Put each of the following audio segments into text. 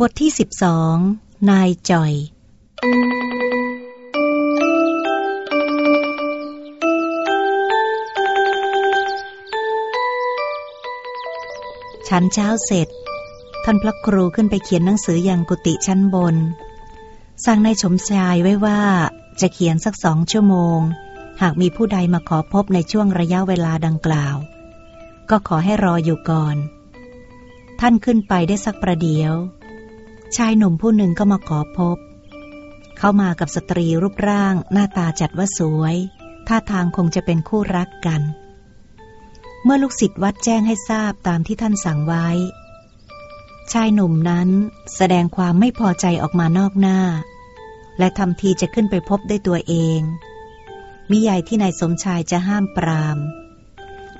บทที่สิบสองนายจ่อยฉันเช้าเสร็จ ท่านพระครูขึ้นไปเขียนหนังสืออย่างกุฏิชั้นบน สั่งนายสมชายไว้ว่าจะเขียนสักสองชั่วโมง หากมีผู้ใดมาขอพบในช่วงระยะเวลาดังกล่าว ก็ขอให้รออยู่ก่อน ท่านขึ้นไปได้สักประเดี๋ยว ชายหนุ่มผู้หนึ่งก็มาขอพบ เขามากับสตรีรูปร่างหน้าตาจัดว่าสวย ท่าทางคงจะเป็นคู่รักกัน เมื่อลูกศิษย์วัดแจ้งให้ทราบตามที่ท่านสั่งไว้ ชายหนุ่มนั้นแสดงความไม่พอใจออกมานอกหน้า และทำทีจะขึ้นไปพบด้วยตัวเองมิใหญ่ที่นายสมชายจะห้ามปราม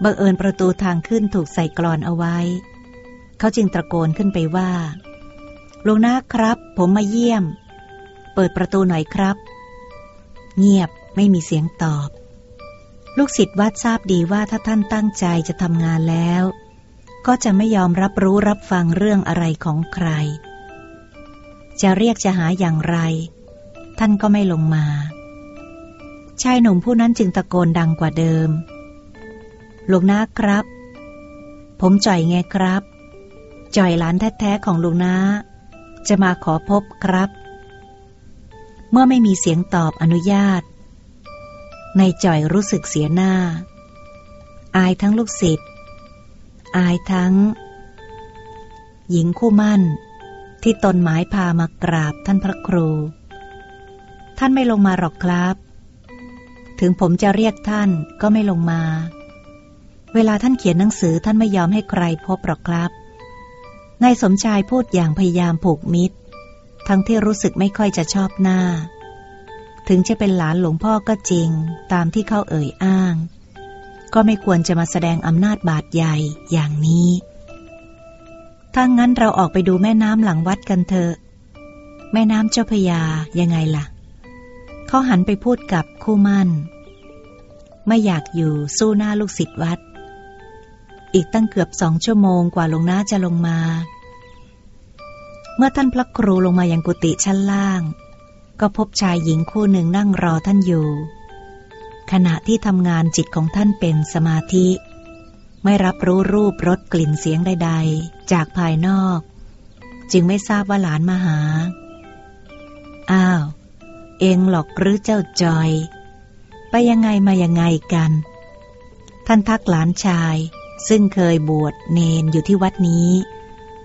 บังเอิญประตูทางขึ้นถูกใส่กรอนเอาไว้ เขาจึงตะโกนขึ้นไปว่า ลุงนะครับ ผมมาเยี่ยม เปิดประตูหน่อยครับ เงียบไม่มีเสียงตอบ ลูกศิษย์วัดทราบดีว่าถ้าท่านตั้งใจจะทำงานแล้ว ก็จะไม่ยอมรับรู้รับฟังเรื่องอะไรของใคร จะเรียกจะหาอย่างไร ท่านก็ไม่ลงมา ชายหนุ่มผู้นั้นจึงตะโกนดังกว่าเดิมหลวงนาครับ ผมจ่อยไงครับ จ่อยหลานแท้ๆของลุงนา จะมาขอพบครับ เมื่อไม่มีเสียงตอบอนุญาต ในจ่อยรู้สึกเสียหน้า อายทั้งลูกศิษย์อายทั้ง หญิงคู่มั่น ที่ตนหมายพามากราบท่านพระครู ท่านไม่ลงมาหรอกครับ ถึงผมจะเรียกท่านก็ไม่ลงมา เวลาท่านเขียนหนังสือท่านไม่ยอมให้ใครพบหรอกครับ นายสมชายพูดอย่างพยายามผูกมิตร ทั้งที่รู้สึกไม่ค่อยจะชอบหน้า ถึงจะเป็นหลานหลวงพ่อก็จริง ตามที่เขาเอ่ยอ้าง ก็ไม่ควรจะมาแสดงอำนาจบาดใหญ่อย่างนี้ถ้างั้นเราออกไปดูแม่น้ำหลังวัดกันเถอะ แม่น้ำเจ้าพยายังไงล่ะ เขาหันไปพูดกับคู่มั่น ไม่อยากอยู่สู้หน้าลูกศิษย์วัด อีกตั้งเกือบสองชั่วโมงกว่าลงน้าจะลงมา เมื่อท่านพระครูลงมายังกุฏิชั้นล่าง ก็พบชายหญิงคู่หนึ่งนั่งรอท่านอยู่ ขณะที่ทำงานจิตของท่านเป็นสมาธิ ไม่รับรู้รูปรสกลิ่นเสียงใด ๆ จากภายนอก จึงไม่ทราบว่าหลานมาหา อ้าว เองหลอกหรือเจ้าจอย ไปยังไงมายังไงกัน ท่านทักหลานชายซึ่งเคยบวชเนนอยู่ที่วัดนี้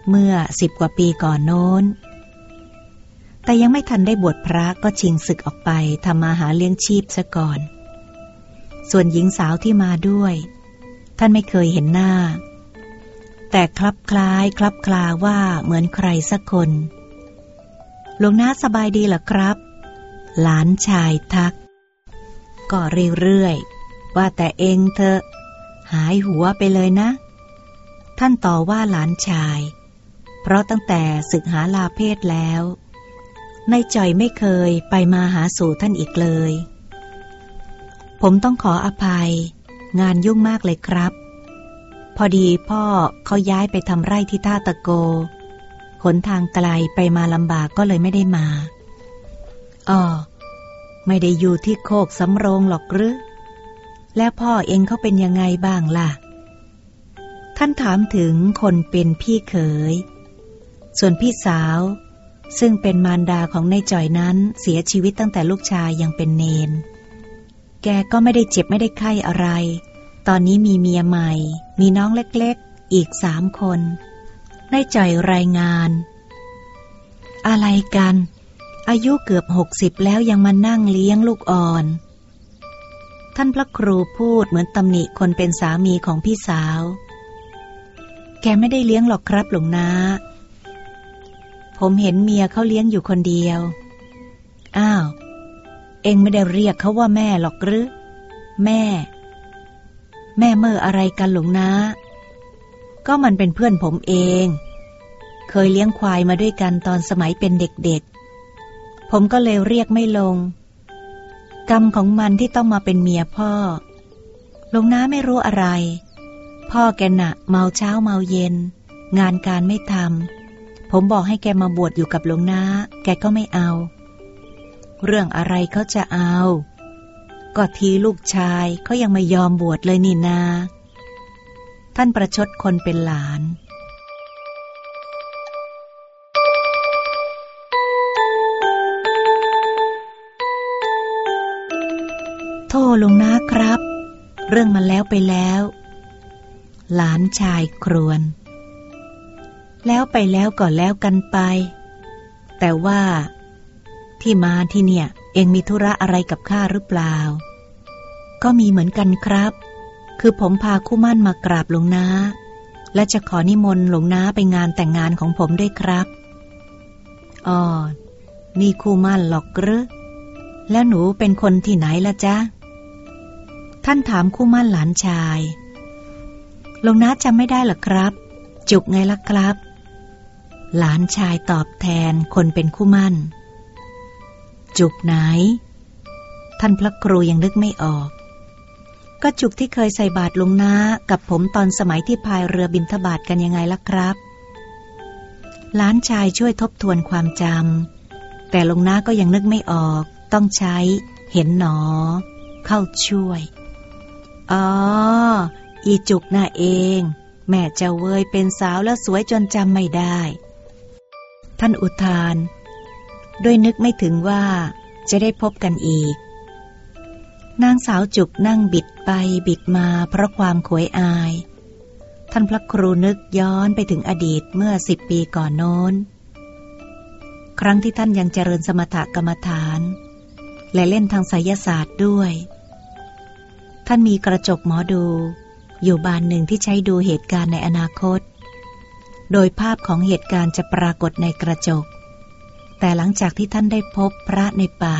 เมื่อสิบกว่าปีก่อนโน้น แต่ยังไม่ทันได้บวชพระก็ชิงศึกออกไปทำมาหาเลี้ยงชีพซะก่อน ส่วนหญิงสาวที่มาด้วย ท่านไม่เคยเห็นหน้า แต่คลับคล้ายคลับคลาว่าเหมือนใครสักคนหลวงน้าสบายดีหรอครับ หลานชายทัก ก็เรื่อยๆ ว่าแต่เองเธอหายหัวไปเลยนะ ท่านต่อว่าหลานชาย เพราะตั้งแต่ศึกหาลาเพศแล้วนายจ่อยไม่เคยไปมาหาสู่ท่านอีกเลย ผมต้องขออภัย งานยุ่งมากเลยครับ พอดีพ่อเขาย้ายไปทำไร่ที่ท่าตะโกหนทางไกลไปมาลำบากก็เลยไม่ได้มาอ๋อไม่ได้อยู่ที่โคกสำโรงหรอกหรือ แล้วพ่อเองเขาเป็นยังไงบ้างล่ะ ท่านถามถึงคนเป็นพี่เขย ส่วนพี่สาว ซึ่งเป็นมารดาของนายจ่อยนั้นเสียชีวิตตั้งแต่ลูกชายยังเป็นเนน แกก็ไม่ได้เจ็บไม่ได้ไข้อะไร ตอนนี้มีเมียใหม่ มีน้องเล็กๆ อีกสามคนนายจ่อยรายงาน อะไรกัน อายุเกือบหกสิบแล้วยังมานั่งเลี้ยงลูกอ่อน ท่านพระครูพูดเหมือนตำหนิคนเป็นสามีของพี่สาว แกไม่ได้เลี้ยงหรอกครับหลวงนา ผมเห็นเมียเขาเลี้ยงอยู่คนเดียว อ้าว เองไม่ได้เรียกเขาว่าแม่หรอกหรือ แม่ แม่เมื่ออะไรกันหลวงนาก็มันเป็นเพื่อนผมเอง เคยเลี้ยงควายมาด้วยกันตอนสมัยเป็นเด็กๆ ผมก็เลยเรียกไม่ลง กรรมของมันที่ต้องมาเป็นเมียพ่อ ลงน้าไม่รู้อะไร พ่อแกหนะเมาเช้าเมาเย็น งานการไม่ทำ ผมบอกให้แกมาบวชอยู่กับหลวงนาแกก็ไม่เอา เรื่องอะไรเขาจะเอา ก็ทีลูกชายเขายังไม่ยอมบวชเลยนี่นา ท่านประชดคนเป็นหลานโทษลุงนะครับ เรื่องมันแล้วไปแล้ว หลานชายครวน แล้วไปแล้วก็แล้วกันไป แต่ว่า ที่มาที่เนี่ย เองมีธุระอะไรกับข้าหรือเปล่า ก็มีเหมือนกันครับ คือผมพาคู่มั่นมากราบหลวงนาและจะขอนิมนต์หลวงนาไปงานแต่งงานของผมด้วยครับอ๋อนี่คู่มั่นหรอกหรือแล้วหนูเป็นคนที่ไหนละจ๊ะ ท่านถามคู่มั่นหลานชายหลวงนาจำไม่ได้หรอครับ จุกไงล่ะครับ หลานชายตอบแทนคนเป็นคู่มั่น จุกไหน ท่านพระครูยังนึกไม่ออก ก็จุกที่เคยใส่บาตรลุงนากับผมตอนสมัยที่พายเรือบินทบาทกันยังไงล่ะครับ หลานชายช่วยทบทวนความจำแต่ลุงนาก็ยังนึกไม่ออก ต้องใช้ เห็นหนอ เข้าช่วย อ๋อ อีจุกน่าเองแม่เจ้าเวยเป็นสาวแล้วสวยจนจำไม่ได้ ท่านอุทาน ด้วยนึกไม่ถึงว่าจะได้พบกันอีก นางสาวจุกนั่งบิดไปบิดมาเพราะความขวยอาย ท่านพระครูนึกย้อนไปถึงอดีตเมื่อสิบปีก่อนโน้น ครั้งที่ท่านยังเจริญสมถกรรมฐาน และเล่นทางไสยศาสตร์ด้วย ท่านมีกระจกหมอดู อยู่บานหนึ่งที่ใช้ดูเหตุการณ์ในอนาคต โดยภาพของเหตุการณ์จะปรากฏในกระจก แต่หลังจากที่ท่านได้พบพระในป่า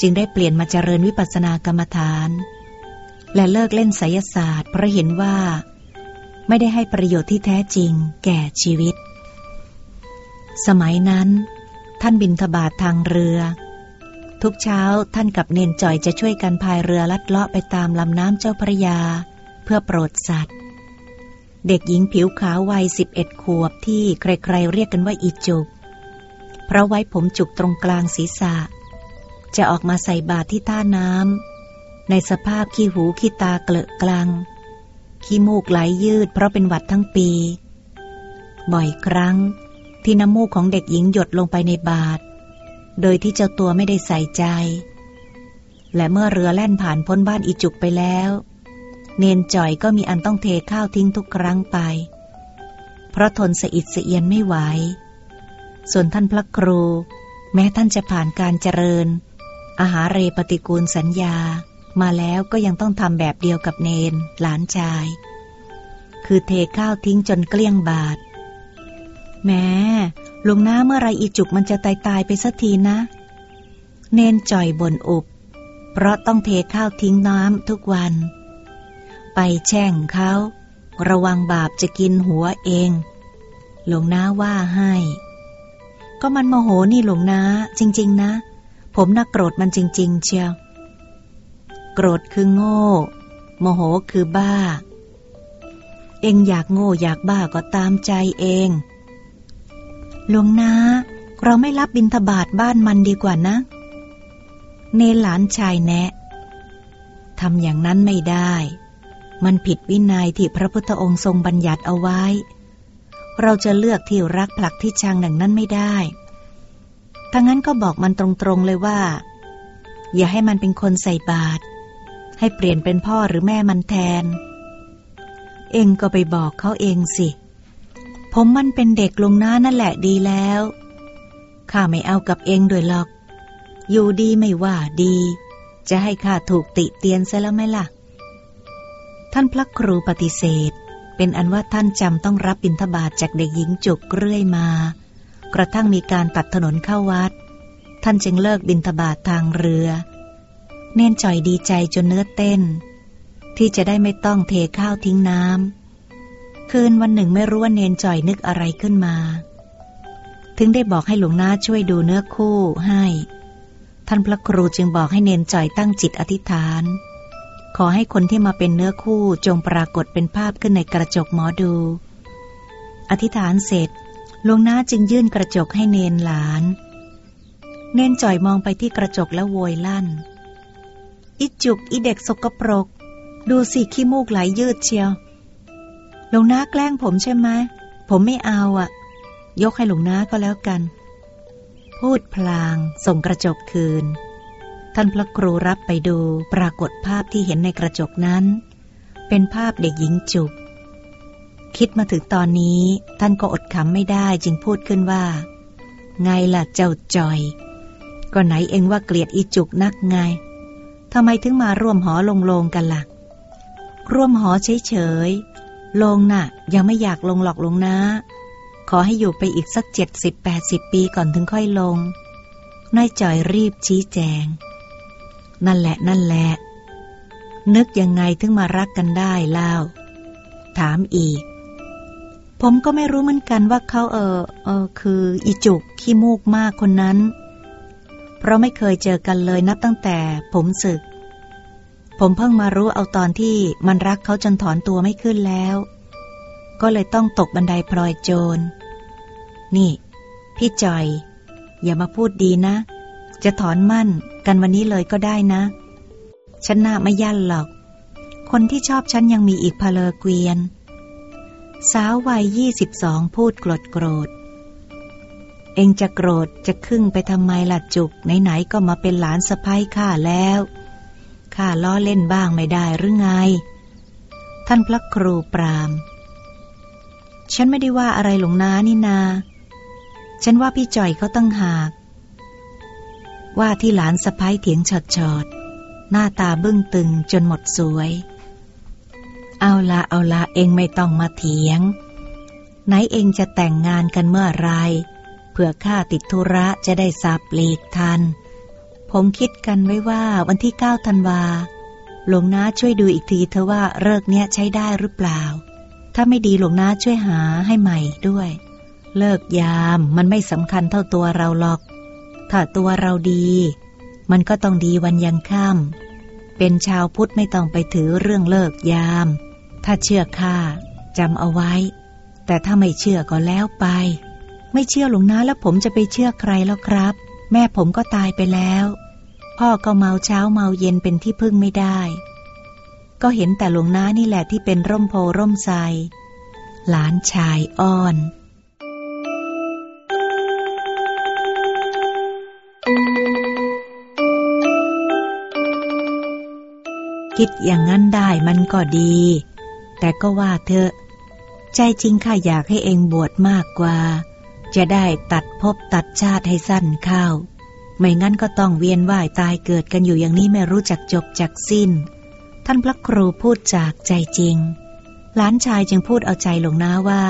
จึงได้เปลี่ยนมาเจริญวิปัสสนากรรมฐาน และเลิกเล่นไสยศาสตร์ เพราะเห็นว่า ไม่ได้ให้ประโยชน์ที่แท้จริงแก่ชีวิต สมัยนั้น ท่านบินทบาททางเรือ ทุกเช้าท่านกับเนนจ่อยจะช่วยกันพายเรือลัดเลาะไปตามลำน้ำเจ้าพระยา เพื่อโปรดสัตว์ เด็กหญิงผิวขาววัยสิบเอ็ดขวบที่ใครๆเรียกกันว่าอีจุก เพราะไว้ผมจุกตรงกลางศีรษะ จะออกมาใส่บาตรที่ท่าน้ำในสภาพขี้หูขี้ตาเกลอะกลัง ขี้มูกไหลยยืดเพราะเป็นหวัดทั้งปี บ่อยครั้งที่น้ำมูกของเด็กหญิงหยดลงไปในบาตรโดยที่เจ้าตัวไม่ได้ใส่ใจ และเมื่อเรือแล่นผ่านพ้นบ้านอีจุกไปแล้ว เนนจ่อยก็มีอันต้องเทข้าวทิ้งทุกครั้งไป เพราะทนสะอิดสะเอียนไม่ไหว ส่วนท่านพระครู แม้ท่านจะผ่านการเจริญ อาหารเรปฏิกูลสัญญา มาแล้วก็ยังต้องทำแบบเดียวกับเนนหลานชาย คือเทข้าวทิ้งจนเกลี้ยงบาท แม้ลุงน้าเมื่อไรอีจุกมันจะตายตายไปสักทีนะ เนนจ่อยบ่นอุบ เพราะต้องเทข้าวทิ้งน้ำทุกวัน แช่งเขา ระวังบาปจะกินหัวเอง หลวงน้าว่าให้ ก็มันโมโหนี่หลวงนะจริง ๆ นะ ผมน่ะโกรธมันจริง ๆ เชียวโกรธคือโง่ โมโหคือบ้า เองอยากโง่อยากบ้าก็ตามใจเองหลวงนาเราไม่รับบินทบาทบ้านมันดีกว่านะ เนหลานชายแนะทำอย่างนั้นไม่ได้ มันผิดวินัยที่พระพุทธองค์ทรงบัญญัติเอาไว้ เราจะเลือกที่รักผลักที่ชังหนังนั้นไม่ได้ทั้งนั้นก็บอกมันตรงๆเลยว่า อย่าให้มันเป็นคนใส่บาตรให้เปลี่ยนเป็นพ่อหรือแม่มันแทน เองก็ไปบอกเขาเองสิ ผมมันเป็นเด็กลงหน้านั่นแหละดีแล้วข้าไม่เอากับเองด้วยหรอก อยู่ดีไม่ว่าดี จะให้ข้าถูกติเตียนซะแล้วไหมล่ะ ท่านพระครูปฏิเสธ เป็นอันว่าท่านจำต้องรับบิณฑบาตจากเด็กหญิงจุกเรื่อยมา กระทั่งมีการตัดถนนเข้าวัด ท่านจึงเลิกบิณฑบาตทางเรือ เน้นจ่อยดีใจจนเนื้อเต้น ที่จะได้ไม่ต้องเทข้าวทิ้งน้ำคืนวันหนึ่งไม่รู้ว่าเนนจ่อยนึกอะไรขึ้นมา ถึงได้บอกให้หลวงนาช่วยดูเนื้อคู่ให้ ท่านพระครูจึงบอกให้เนนจ่อยตั้งจิตอธิษฐาน อให้คนที่มาเป็นเนื้อคู่จงปรากฏเป็นภาพขึ้นในกระจกหมอดู อธิษฐานเสร็จหลวงน้าจึงยื่นกระจกให้เนนหลาน เนนจ่อยมองไปที่กระจกแล้วโวยลั่น อิจุกอีเด็กสกปรก ดูสิขี้มูกไหลยืดเชียวหลวงน้าแกล้งผมใช่ไหมผมไม่เอาอะ่ะ ยกให้หลวงน้าก็แล้วกัน พูดพลาง ส่งกระจกคืน ท่านพระครูรับไปดูปรากฏภาพที่เห็นในกระจกนั้น เป็นภาพเด็กหญิงจุกคิดมาถึงตอนนี้ท่านก็อดขำไม่ได้จึงพูดขึ้นว่า ไงล่ะเจ้าจอย ก็ไหนเองว่าเกลียดอีจุกนักไงทำไมถึงมาร่วมหอลงโลงกันละ่ะ ร่วมหอเฉยๆลงน่ะ ยังไม่อยากลงหลอกลงนะ ขอให้อยู่ไปอีกสักเจ็ดสิบแปดสิบปีก่อนถึงค่อยลงนายจอยรีบชี้แจง นั่นแหละนั่นแหละ นึกยังไงถึงมารักกันได้เล่า ถามอีก ผมก็ไม่รู้เหมือนกันว่าเขาเออเออคืออีจุกขี้มูกมากคนนั้น เพราะไม่เคยเจอกันเลยนับตั้งแต่ผมศึก ผมเพิ่งมารู้เอาตอนที่มันรักเขาจนถอนตัวไม่ขึ้นแล้ว ก็เลยต้องตกบันไดพลอยโจร นี่ พี่จอย อย่ามาพูดดีนะ จะถอนมั่นกันวันนี้เลยก็ได้นะ ฉันน่าไม่ยั่นหรอก คนที่ชอบฉันยังมีอีกพเลเกวียน สาววัยยี่สิบสองพูดโกรธโกรธ เองจะโกรธจะครึ่งไปทำไมล่ะจุก ไหนๆก็มาเป็นหลานสะพ้ายข้าแล้วข้าล้อเล่นบ้างไม่ได้หรือไง ท่านพระครูปราม ฉันไม่ได้ว่าอะไรหลวงนานี่นา ฉันว่าพี่จ่อยเขาตั้งหาก ว่าที่หลานสะพ้ายเถียงฉอดดหน้าตาบึ้งตึงจนหมดสวย เอาละเอาละเองไม่ต้องมาเถียง ไหนเองจะแต่งงานกันเมื่อไรเพื่อข้าติดธุระจะได้สับลีกทัน ผมคิดกันไว้ว่าวันที่เก้าธันวา หลวงน้าช่วยดูอีกทีเธอว่าเลิกเนี้ยใช้ได้หรือเปล่า ถ้าไม่ดีหลวงน้าช่วยหาให้ใหม่ด้วย เลิกยามมันไม่สำคัญเท่าตัวเราหรอก ถ้าตัวเราดี มันก็ต้องดีวันยังค่ำเป็นชาวพุทธไม่ต้องไปถือเรื่องเลิกยาม ถ้าเชื่อข้าจำเอาไว้ แต่ถ้าไม่เชื่อก็แล้วไป ไม่เชื่อหลวงนาแล้วผมจะไปเชื่อใครแล้วครับ แม่ผมก็ตายไปแล้ว พ่อก็เมาเช้าเมาเย็นเป็นที่พึ่งไม่ได้ ก็เห็นแต่หลวงนานี่แหละที่เป็นร่มโพร่มไทรหลานชายอ้อน คิดอย่างนั้นได้มันก็ดี แต่ก็ว่าเธอใจจริงข้าอยากให้เองบวชมากกว่า จะได้ตัดภพตัดชาติให้สั้นเข้า ไม่งั้นก็ต้องเวียนว่ายตายเกิดกันอยู่อย่างนี้ไม่รู้จักจบจักสิ้น ท่านพระครูพูดจากใจจริง หลานชายจึงพูดเอาใจหลวงนาว่า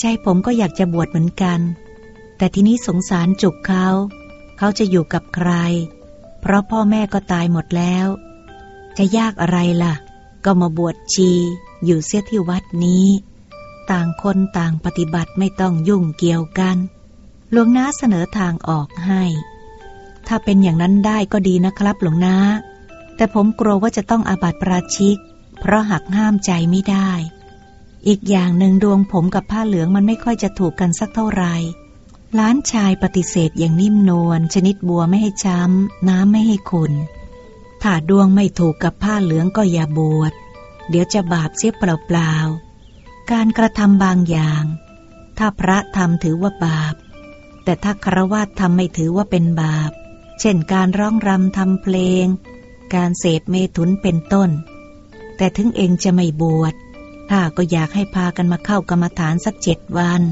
ใจผมก็อยากจะบวชเหมือนกัน แต่ทีนี้สงสารจุกเขา เขาจะอยู่กับใคร เพราะพ่อแม่ก็ตายหมดแล้ว จะยากอะไรล่ะ ก็มาบวชชีอยู่เสียที่วัดนี้ ต่างคนต่างปฏิบัติไม่ต้องยุ่งเกี่ยวกันหลวงน้าเสนอทางออกให้ ถ้าเป็นอย่างนั้นได้ก็ดีนะครับหลวงน้าแต่ผมกลัวว่าจะต้องอาบัติปราชิก เพราะหักห้ามใจไม่ได้ อีกอย่างหนึ่งดวงผมกับผ้าเหลืองมันไม่ค่อยจะถูกกันสักเท่าไหร่ล้านชายปฏิเสธอย่างนิ่มนวลชนิดบัวไม่ให้ช้ำ น้ำไม่ให้ขุน ถ้าดวงไม่ถูกกับผ้าเหลืองก็อย่าบวช เดี๋ยวจะบาปเสียเปล่าๆ การกระทำบางอย่าง ถ้าพระทำถือว่าบาป แต่ถ้าครวาทำไม่ถือว่าเป็นบาป เช่นการร้องรำทำเพลง การเสพเมถุนเป็นต้น แต่ถึงเองจะไม่บวชข้าก็อยากให้พากันมาเข้ากรรมฐานสักเจ็ดวัน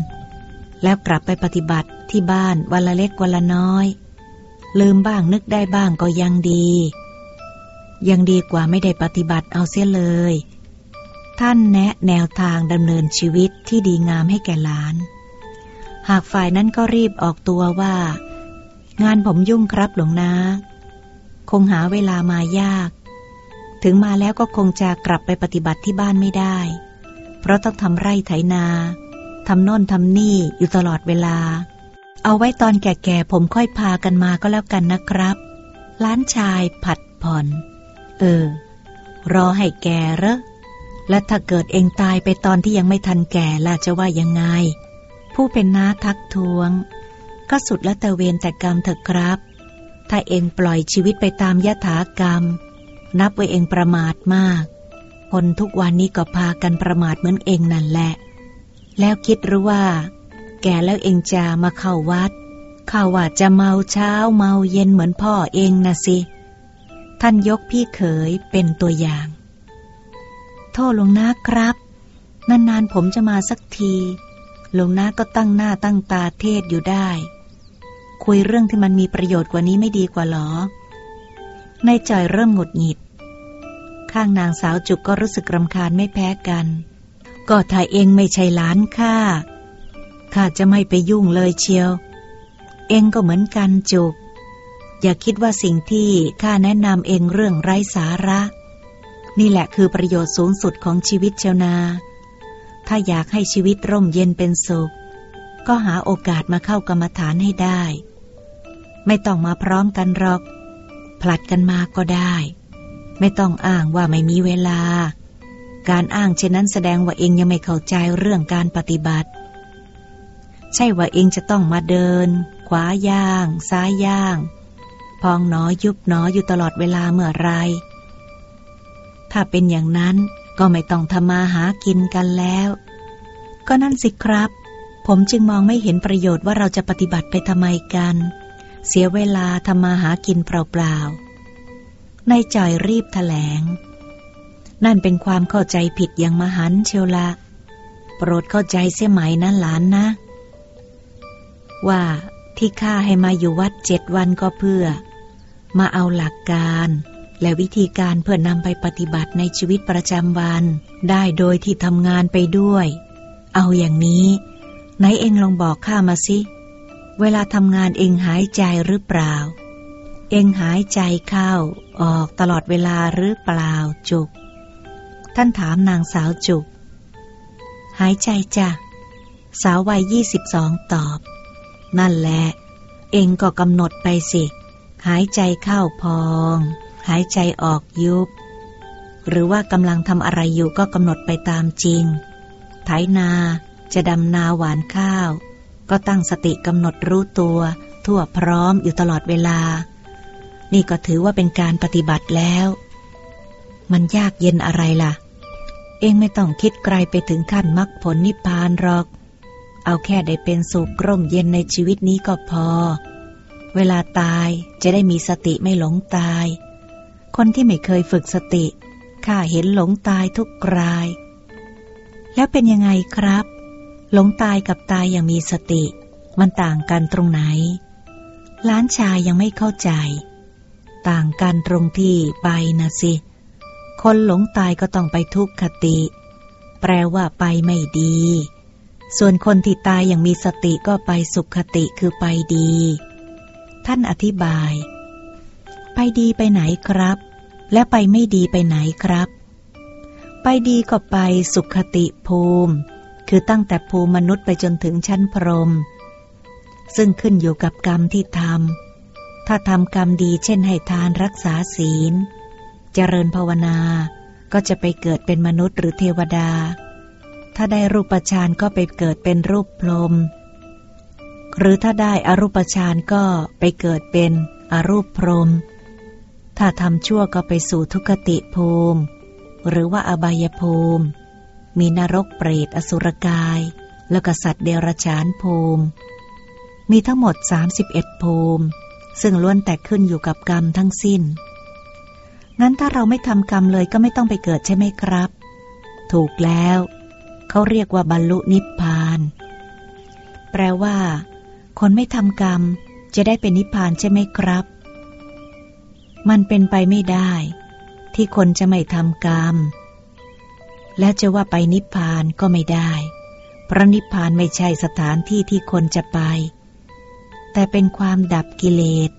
แล้วกลับไปปฏิบัติที่บ้านวันละเล็กวันละน้อย ลืมบ้างนึกได้บ้างก็ยังดี ยังดีกว่าไม่ได้ปฏิบัติเอาเสียเลย ท่านแนะแนวทางดำเนินชีวิตที่ดีงามให้แก่หลาน หากฝ่ายนั้นก็รีบออกตัวว่า งานผมยุ่งครับหลวงนา คงหาเวลามายาก ถึงมาแล้วก็คงจะกลับไปปฏิบัติที่บ้านไม่ได้ เพราะต้องทำไร่ไถนาทำโน่นทำนี่อยู่ตลอดเวลา เอาไว้ตอนแก่ๆผมค่อยพากันมาก็แล้วกันนะครับ ล้านชายผัดผ่อน เออ รอให้แกเหรอและถ้าเกิดเองตายไปตอนที่ยังไม่ทันแก่ล่ะจะว่ายังไง ผู้เป็นน้าทักท้วง ก็สุดละแต่เวรแต่กรรมเถอะครับ ถ้าเองปล่อยชีวิตไปตามยถากรรม นับว่าเองประมาทมาก คนทุกวันนี้ก็พากันประมาทเหมือนเองนั่นแหละ แล้วคิดหรือว่า แกแล้วเองจะมาเข้าวัดข้าว่าจะเมาเช้าเมาเย็นเหมือนพ่อเองนะสิ ท่านยกพี่เขยเป็นตัวอย่าง โทษหลวงนาครับ นานๆผมจะมาสักทีหลวงนาก็ตั้งหน้าตั้งตาเทศอยู่ได้ คุยเรื่องที่มันมีประโยชน์กว่านี้ไม่ดีกว่าหรอ ในจอยเริ่มหงุดหงิด ข้างนางสาวจุกก็รู้สึกรำคาญไม่แพ้กัน ก็ถ้าเองไม่ใช่หลานข้าข้าจะไม่ไปยุ่งเลยเชียว เองก็เหมือนกันจุก อย่าคิดว่าสิ่งที่ข้าแนะนำเองเรื่องไร้สาระ นี่แหละคือประโยชน์สูงสุดของชีวิตเชานา ถ้าอยากให้ชีวิตร่มเย็นเป็นสุข ก็หาโอกาสมาเข้ากรรมฐานให้ได้ ไม่ต้องมาพร้อมกันหรอก ผลัดกันมาก็ได้ ไม่ต้องอ้างว่าไม่มีเวลา การอ้างเช่นนั้นแสดงว่าเองยังไม่เข้าใจเรื่องการปฏิบัติ ใช่ว่าเองจะต้องมาเดิน ขวาย่าง ซ้ายย่าง พองหนอยุบหนออยู่ตลอดเวลาเมื่อไร ถ้าเป็นอย่างนั้นก็ไม่ต้องทำมาหากินกันแล้ว ก็นั่นสิครับ ผมจึงมองไม่เห็นประโยชน์ว่าเราจะปฏิบัติไปทำไมกัน เสียเวลาทำมาหากินเปล่าๆในจ่อยรีบถแถลง นั่นเป็นความเข้าใจผิดอย่างมหันเชียวละโปรดเข้าใจเสียไหมนะหลานนะ ว่าที่ข้าให้มาอยู่วัดเจ็ดวันก็เพื่อ มาเอาหลักการ และวิธีการเพื่อนำไปปฏิบัติในชีวิตประจำวัน ได้โดยที่ทำงานไปด้วย เอาอย่างนี้ไหนเองลองบอกข้ามาสิ เวลาทำงานเองหายใจหรือเปล่า เองหายใจเข้าออกตลอดเวลาหรือเปล่าจุก ท่านถามนางสาวจุก หายใจจ้ะ สาววัยยี่สิบสองตอบ นั่นแหละ เองก็กำหนดไปสิ หายใจเข้าพอง หายใจออกยุบ หรือว่ากำลังทำอะไรอยู่ก็กำหนดไปตามจริง ไถนาจะดำนาหวานข้าว ก็ตั้งสติกำหนดรู้ตัว ทั่วพร้อมอยู่ตลอดเวลา นี่ก็ถือว่าเป็นการปฏิบัติแล้ว มันยากเย็นอะไรล่ะ เองไม่ต้องคิดไกลไปถึงขั้นมรรคผลนิพพานหรอก เอาแค่ได้เป็นสุขร่มเย็นในชีวิตนี้ก็พอ เวลาตายจะได้มีสติไม่หลงตาย คนที่ไม่เคยฝึกสติ ข้าเห็นหลงตายทุกราย แล้วเป็นยังไงครับ หลงตายกับตายอย่างมีสติ มันต่างกันตรงไหน ล้านชายยังไม่เข้าใจ ต่างกันตรงที่ไปนะสิ คนหลงตายก็ต้องไปทุกขติ แปลว่าไปไม่ดี ส่วนคนที่ตายอย่างมีสติก็ไปสุขติคือไปดี ท่านอธิบาย ไปดีไปไหนครับ และไปไม่ดีไปไหนครับ ไปดีก็ไปสุขติภูมิ คือตั้งแต่ภูมิมนุษย์ไปจนถึงชั้นพรหมซึ่งขึ้นอยู่กับกรรมที่ทำ ถ้าทำกรรมดีเช่นให้ทานรักษาศีล เจริญภาวนา ก็จะไปเกิดเป็นมนุษย์หรือเทวดา ถ้าได้รูปฌานก็ไปเกิดเป็นรูปพรหม หรือถ้าได้อรูปฌานก็ไปเกิดเป็นอรูปพรหมถ้าทำชั่วก็ไปสู่ทุกติภูมิ หรือว่าอบายภูมิ มีนรกเปรตอสุรกาย แล้วก็สัตว์เดรัจฉานภูมิ มีทั้งหมด 31 ภูมิ ซึ่งล้วนแต่ขึ้นอยู่กับกรรมทั้งสิ้น งั้นถ้าเราไม่ทำกรรมเลยก็ไม่ต้องไปเกิดใช่ไหมครับ ถูกแล้ว เขาเรียกว่าบรรลุนิพพาน แปลว่า คนไม่ทำกรรมจะได้เป็นนิพพานใช่ไหมครับ มันเป็นไปไม่ได้ ที่คนจะไม่ทำกรรม และจะว่าไปนิพพานก็ไม่ได้ เพราะนิพพานไม่ใช่สถานที่ที่คนจะไป แต่เป็นความดับกิเลส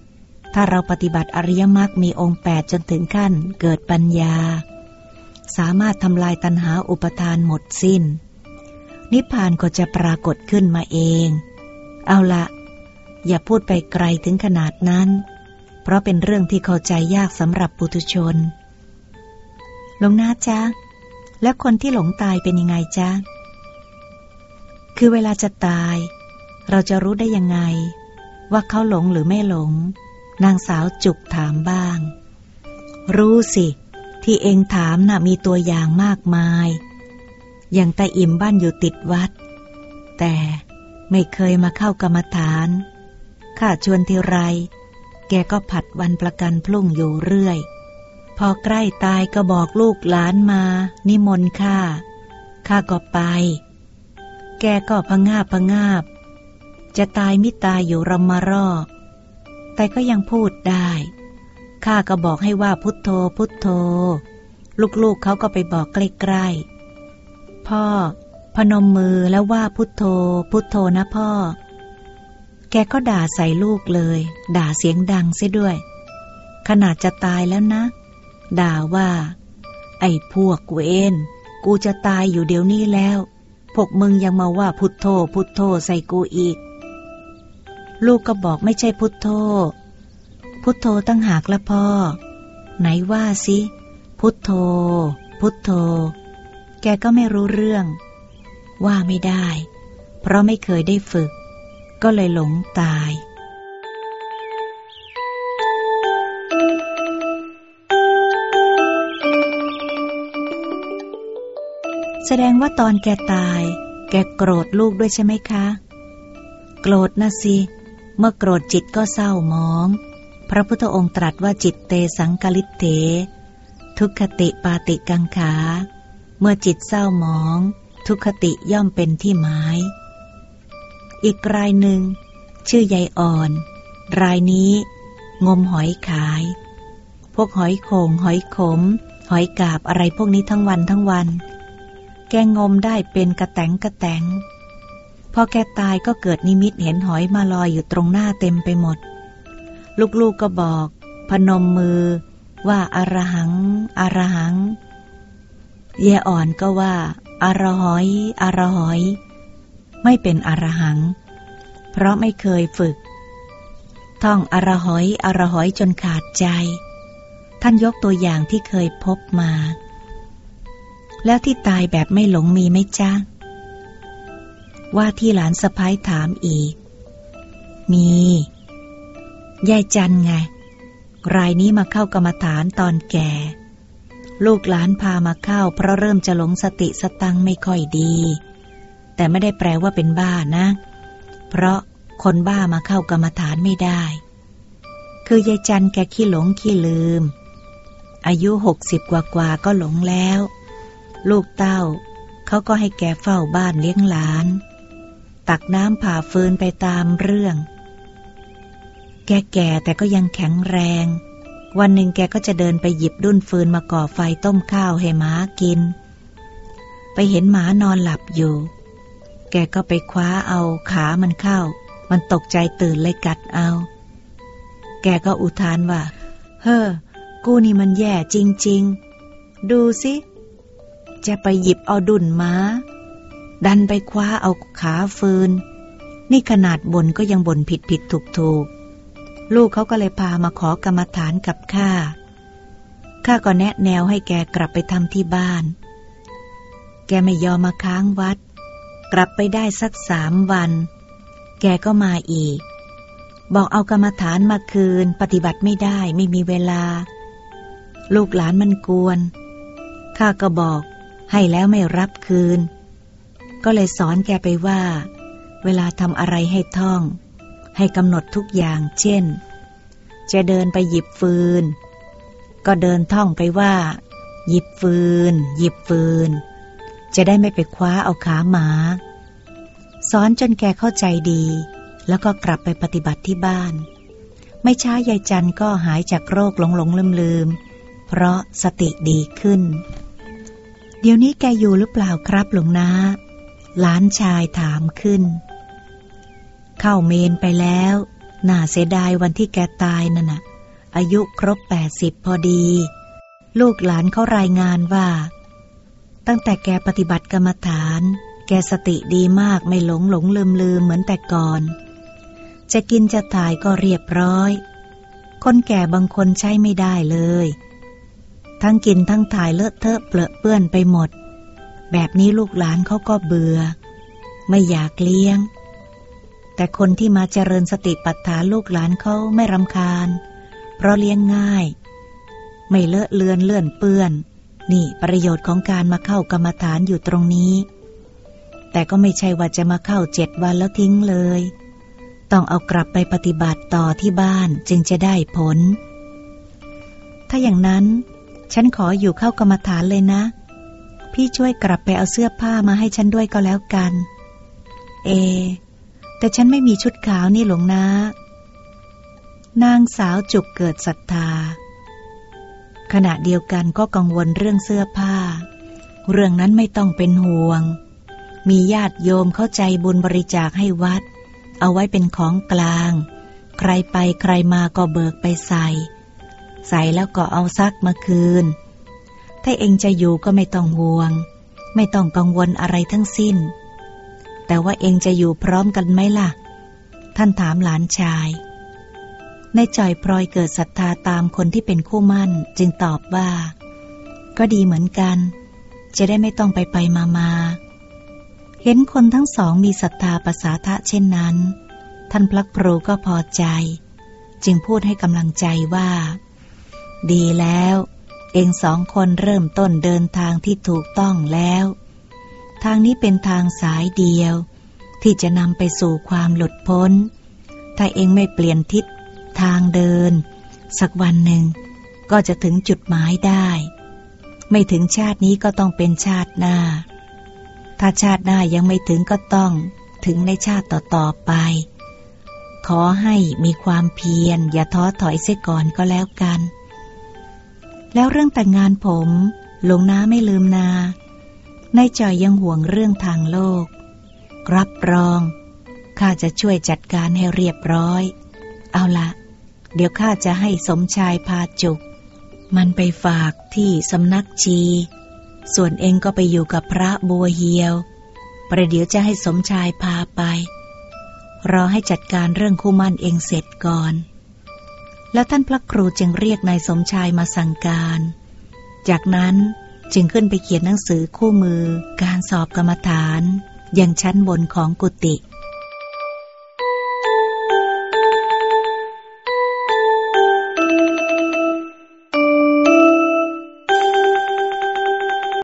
ถ้าเราปฏิบัติอริยมรรคมีองค์แปดจนถึงขั้นเกิดปัญญา สามารถทำลายตัณหาอุปทานหมดสิ้น นิพพานก็จะปรากฏขึ้นมาเอง เอาละอย่าพูดไปไกลถึงขนาดนั้น เพราะเป็นเรื่องที่เข้าใจยากสำหรับปุถุชนหลวงนาจ๊ะ แล้วคนที่หลงตายเป็นยังไงจ๊ะคืคือเวลาจะตาย เราจะรู้ได้ยังไง ว่าเขาหลงหรือไม่หลง นางสาวจุกถามบ้าง รู้สิ ที่เองถามนะ่ะมีตัวอย่างมากมาย อย่างตาอิ่มบ้านอยู่ติดวัด แต่ ไม่เคยมาเข้ากรรมฐานข้าชวนทีไร แกก็ผัดวันประกันพรุ่งอยู่เรื่อย พอใกล้ตายก็บอกลูกหลานมา นิมนต์ข้าข้าก็ไป แกก็พงาบพงาบ จะตายมิตายอยู่รำมารอ แต่ก็ยังพูดได้ข้าก็บอกให้ว่าพุทโธพุทโธ ลูกๆเขาก็ไปบอกใกล้ๆพ่อ พนมมือแล้วว่าพุทโธ พุทโธนะพ่อ แกก็ด่าใส่ลูกเลย ด่าเสียงดังเสียด้วย ขนาดจะตายแล้วนะ ด่าว่า ไอ้พวกเวนกูจะตายอยู่เดี๋ยวนี้แล้ว พวกมึงยังมาว่าพุทโธ พุทโธใส่กูอีก ลูกก็บอกไม่ใช่พุทโธ พุทโธตั้งหากละพ่อ ไหนว่าสิ พุทโธ พุทโธ แกก็ไม่รู้เรื่อง ว่าไม่ได้ เพราะไม่เคยได้ฝึก ก็เลยหลงตาย แสดงว่าตอนแกตาย แกโกรธลูกด้วยใช่ไหมคะ โกรธนะสิ เมื่อโกรธจิตก็เศร้ามอง พระพุทธองค์ตรัสว่าจิตเตสังกลิเถทุกขติปาติกังขา เมื่อจิตเศร้ามอง ทุกขติย่อมเป็นที่หมาย อีกรายหนึ่ง ชื่อยายอ่อน รายนี้ งมหอยขาย พวกหอยโขงหอยขม หอยกาบอะไรพวกนี้ทั้งวันทั้งวัน แกงมได้เป็นกระแตงกระแตงพอแกตายก็เกิดนิมิตเห็นหอยมาลอยอยู่ตรงหน้าเต็มไปหมด ลูกๆกก็บอก พนมมือ ว่าอารหัง อารหัง เยอ่อนก็ว่า อรหอย อรหอย ไม่เป็นอรหัง เพราะไม่เคยฝึก ท่องอรหอย อรหอยจนขาดใจ ท่านยกตัวอย่างที่เคยพบมา แล้วที่ตายแบบไม่หลงมีไหมจ้าว่าที่หลานสะพ้ายถามอีก มี ยายจันไง รายนี้มาเข้ากรรมฐานตอนแก่ ลูกหลานพามาเข้า เพราะเริ่มจะหลงสติสตังไม่ค่อยดี แต่ไม่ได้แปลว่าเป็นบ้านะ เพราะคนบ้ามาเข้ากรรมฐานไม่ได้ คือยายจันแกขี้หลงขี้ลืม อายุหกสิบกว่ากว่าก็หลงแล้ว ลูกเต้า เขาก็ให้แกเฝ้าบ้านเลี้ยงหลาน ตักน้ำผ่าฟืนไปตามเรื่อง แกแก่แต่ก็ยังแข็งแรง วันหนึ่งแกก็จะเดินไปหยิบดุ้นฟืนมาก่อไฟต้มข้าวให้หมากิน ไปเห็นหมานอนหลับอยู่ แกก็ไปคว้าเอาขามันเข้า มันตกใจตื่นเลยกัดเอา แกก็อุทานว่า เฮ้อ กูนี่มันแย่จริง ๆ ดูสิ จะไปหยิบเอาดุนม้า ดันไปคว้าเอาขาฟืน นี่ขนาดบนก็ยังบ่นผิดผิดถูกถูก ลูกเขาก็เลยพามาขอกรรมฐานกับข้า ข้าก็แนะแนวให้แกกลับไปทำที่บ้าน แกไม่ยอมมาค้างวัด กลับไปได้สักสามวัน แกก็มาอีก บอกเอากรรมฐานมาคืน ปฏิบัติไม่ได้ไม่มีเวลา ลูกหลานมันกวน ข้าก็บอกให้แล้วไม่รับคืน ก็เลยสอนแกไปว่า เวลาทำอะไรให้ท่อง ให้กำหนดทุกอย่าง เช่น จะเดินไปหยิบฟืน ก็เดินท่องไปว่า หยิบฟืน หยิบฟืน จะได้ไม่ไปคว้าเอาขาหมาสอนจนแกเข้าใจดี แล้วก็กลับไปปฏิบัติที่บ้าน ไม่ช้ายายจันก็หายจากโรคหลงหลงลืมลืมเพราะสติดีขึ้น เดี๋ยวนี้แกอยู่หรือเปล่าครับหลวงนาหลานชายถามขึ้น เข้าเมนไปแล้ว น่าเสียดายวันที่แกตายนั่นน่ะ อายุครบแปดสิบพอดี ลูกหลานเขารายงานว่า ตั้งแต่แกปฏิบัติกรรมฐาน แกสติดีมากไม่หลงหลงลืมลืมเหมือนแต่ก่อน จะกินจะถ่ายก็เรียบร้อย คนแก่บางคนใช้ไม่ได้เลย ทั้งกินทั้งถ่ายเลอะเทอะเปลอะเปื้อนไปหมด แบบนี้ลูกหลานเขาก็เบื่อ ไม่อยากเลี้ยง แต่คนที่มาเจริญสติปัฏฐานลูกหลานเขาไม่รำคาญ เพราะเลี้ยงง่าย ไม่เลอะเลือนเลื่อนเปื้อน นี่ประโยชน์ของการมาเข้ากรรมฐานอยู่ตรงนี้ แต่ก็ไม่ใช่ว่าจะมาเข้าเจ็ดวันแล้วทิ้งเลย ต้องเอากลับไปปฏิบัติต่อที่บ้านจึงจะได้ผล ถ้าอย่างนั้นฉันขออยู่เข้ากรรมฐานเลยนะ พี่ช่วยกลับไปเอาเสื้อผ้ามาให้ฉันด้วยก็แล้วกัน เอ แต่ฉันไม่มีชุดขาวนี่หลวงนะนางสาวจุกเกิดศรัทธา ขณะเดียวกันก็กังวลเรื่องเสื้อผ้า เรื่องนั้นไม่ต้องเป็นห่วง มีญาติโยมเข้าใจบุญบริจาคให้วัด เอาไว้เป็นของกลาง ใครไปใครมาก็เบิกไปใส่ ใส่แล้วก็เอาซักมาคืน ถ้าเองจะอยู่ก็ไม่ต้องห่วง ไม่ต้องกังวลอะไรทั้งสิ้น แต่ว่าเองจะอยู่พร้อมกันไหมล่ะ ท่านถามหลานชายในจ่อยพลอยเกิดศรัทธาตามคนที่เป็นคู่มั่น จึงตอบว่า ก็ดีเหมือนกัน จะได้ไม่ต้องไปไปมามาเห็นคนทั้งสองมีศรัทธาประสาทะเช่นนั้น ท่านพระครูก็พอใจ จึงพูดให้กำลังใจว่า ดีแล้ว เองสองคนเริ่มต้นเดินทางที่ถูกต้องแล้ว ทางนี้เป็นทางสายเดียว ที่จะนำไปสู่ความหลุดพ้น ถ้าเองไม่เปลี่ยนทิศทางเดิน สักวันหนึ่ง ก็จะถึงจุดหมายได้ ไม่ถึงชาตินี้ก็ต้องเป็นชาติหน้า ถ้าชาติหน้ายังไม่ถึงก็ต้องถึงในชาติต่อๆไป ขอให้มีความเพียร อย่าท้อถอยเสียก่อนก็แล้วกัน แล้วเรื่องแต่งงานผม หลวงน้าไม่ลืมนา ในจอยยังห่วงเรื่องทางโลก รับรอง ข้าจะช่วยจัดการให้เรียบร้อย เอาละ เดี๋ยวข้าจะให้สมชายพาจุก มันไปฝากที่สำนักชี ส่วนเองก็ไปอยู่กับพระบัวเฮียว ประเดี๋ยวจะให้สมชายพาไป รอให้จัดการเรื่องคู่มั่นเองเสร็จก่อน แล้วท่านพระครูจึงเรียกนายสมชายมาสั่งการ จากนั้น จึงขึ้นไปเขียนหนังสือคู่มือ การสอบกรรมฐาน ยังชั้นบนของกุฏิ